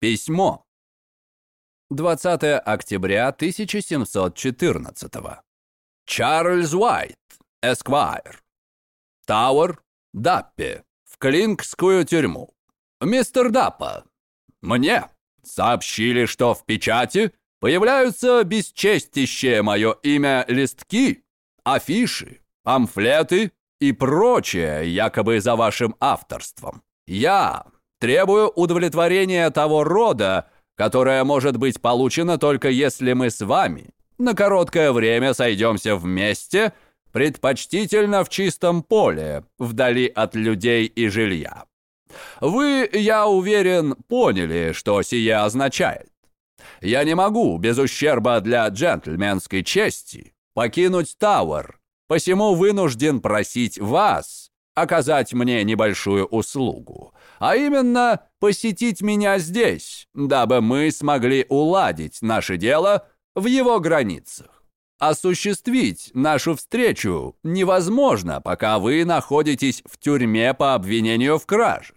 Письмо. 20 октября 1714. Чарльз Уайт, Эсквайр. Тауэр, Даппи, в Клинкскую тюрьму. Мистер Даппа, мне сообщили, что в печати появляются бесчестящее мое имя листки, афиши, памфлеты и прочее, якобы за вашим авторством. Я требую удовлетворения того рода, которое может быть получено только если мы с вами на короткое время сойдемся вместе, предпочтительно в чистом поле, вдали от людей и жилья. Вы, я уверен, поняли, что сие означает. Я не могу без ущерба для джентльменской чести покинуть Тауэр, посему вынужден просить вас оказать мне небольшую услугу, а именно посетить меня здесь, дабы мы смогли уладить наше дело в его границах. Осуществить нашу встречу невозможно, пока вы находитесь в тюрьме по обвинению в краже.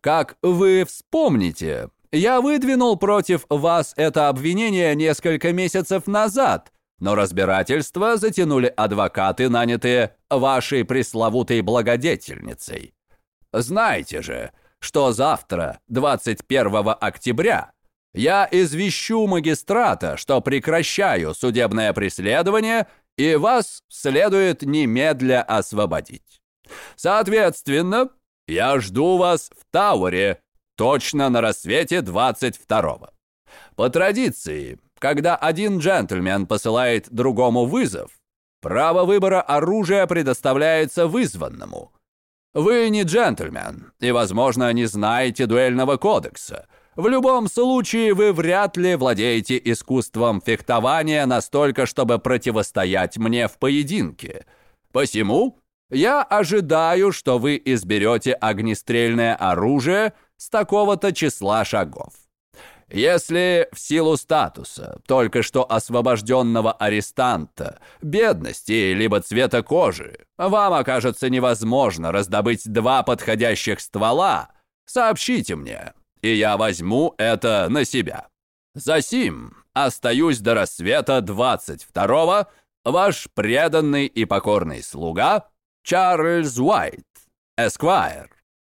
Как вы вспомните, я выдвинул против вас это обвинение несколько месяцев назад, но разбирательство затянули адвокаты, нанятые вашей пресловутой благодетельницей. Знаете же, что завтра, 21 октября, я извещу магистрата, что прекращаю судебное преследование и вас следует немедля освободить. Соответственно, я жду вас в Тауэре точно на рассвете 22-го. По традиции, когда один джентльмен посылает другому вызов, право выбора оружия предоставляется вызванному. Вы не джентльмен и, возможно, не знаете дуэльного кодекса. В любом случае, вы вряд ли владеете искусством фехтования настолько, чтобы противостоять мне в поединке. Посему я ожидаю, что вы изберете огнестрельное оружие с такого-то числа шагов. Если в силу статуса только что освобожденного арестанта, бедности либо цвета кожи, вам окажется невозможно раздобыть два подходящих ствола, сообщите мне, и я возьму это на себя. Засим остаюсь до рассвета 22-го, ваш преданный и покорный слуга Чарльз Уайт, Эсквайр.